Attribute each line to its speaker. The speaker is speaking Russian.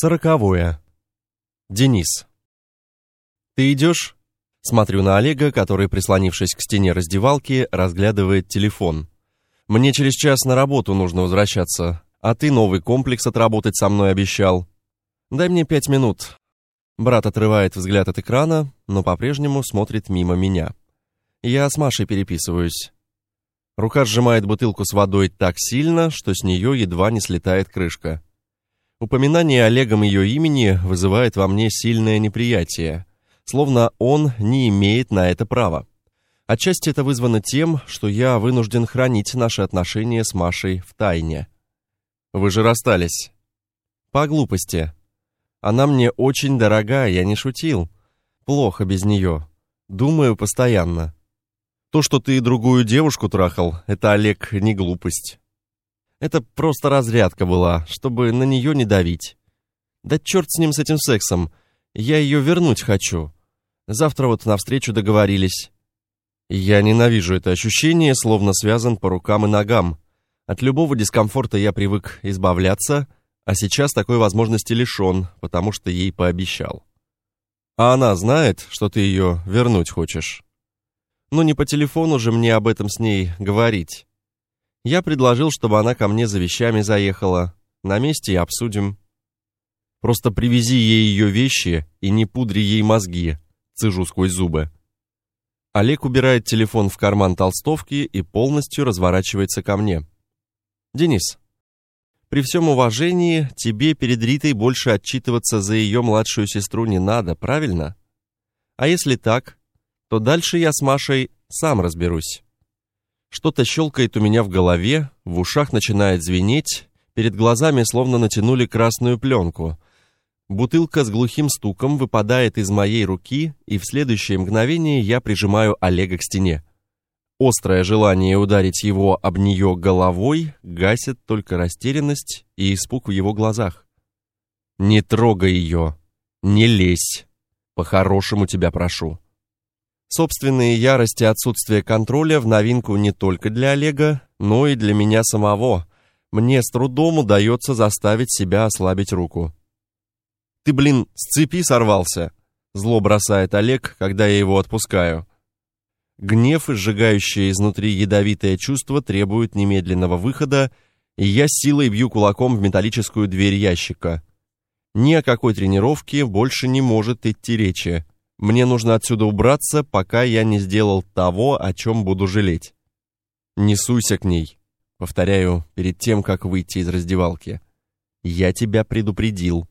Speaker 1: Сороковое. Денис. «Ты идешь?» Смотрю на Олега, который, прислонившись к стене раздевалки, разглядывает телефон. «Мне через час на работу нужно возвращаться, а ты новый комплекс отработать со мной обещал. Дай мне пять минут». Брат отрывает взгляд от экрана, но по-прежнему смотрит мимо меня. Я с Машей переписываюсь. Рука сжимает бутылку с водой так сильно, что с нее едва не слетает крышка. Упоминание Олегом ее имени вызывает во мне сильное неприятие, словно он не имеет на это права. Отчасти это вызвано тем, что я вынужден хранить наши отношения с Машей в тайне. Вы же расстались. По глупости. Она мне очень дорога, я не шутил. Плохо без нее. Думаю постоянно. То, что ты другую девушку трахал, это, Олег, не глупость. Это просто разрядка была, чтобы на нее не давить. Да черт с ним, с этим сексом. Я ее вернуть хочу. Завтра вот навстречу договорились. Я ненавижу это ощущение, словно связан по рукам и ногам. От любого дискомфорта я привык избавляться, а сейчас такой возможности лишен, потому что ей пообещал. А она знает, что ты ее вернуть хочешь. Но не по телефону же мне об этом с ней говорить. Я предложил, чтобы она ко мне за вещами заехала. На месте и обсудим. Просто привези ей ее вещи и не пудри ей мозги, цыжу сквозь зубы. Олег убирает телефон в карман толстовки и полностью разворачивается ко мне. Денис, при всем уважении, тебе перед Ритой больше отчитываться за ее младшую сестру не надо, правильно? А если так, то дальше я с Машей сам разберусь. Что-то щелкает у меня в голове, в ушах начинает звенеть, перед глазами словно натянули красную пленку. Бутылка с глухим стуком выпадает из моей руки, и в следующее мгновение я прижимаю Олега к стене. Острое желание ударить его об нее головой гасит только растерянность и испуг в его глазах. «Не трогай ее! Не лезь! По-хорошему тебя прошу!» Собственные ярости и отсутствие контроля в новинку не только для Олега, но и для меня самого. Мне с трудом удается заставить себя ослабить руку. «Ты, блин, с цепи сорвался!» Зло бросает Олег, когда я его отпускаю. Гнев и сжигающее изнутри ядовитое чувство требуют немедленного выхода, и я силой бью кулаком в металлическую дверь ящика. Ни о какой тренировке больше не может идти речи. Мне нужно отсюда убраться, пока я не сделал того, о чем буду жалеть. Не к ней. Повторяю, перед тем, как выйти из раздевалки. Я тебя предупредил.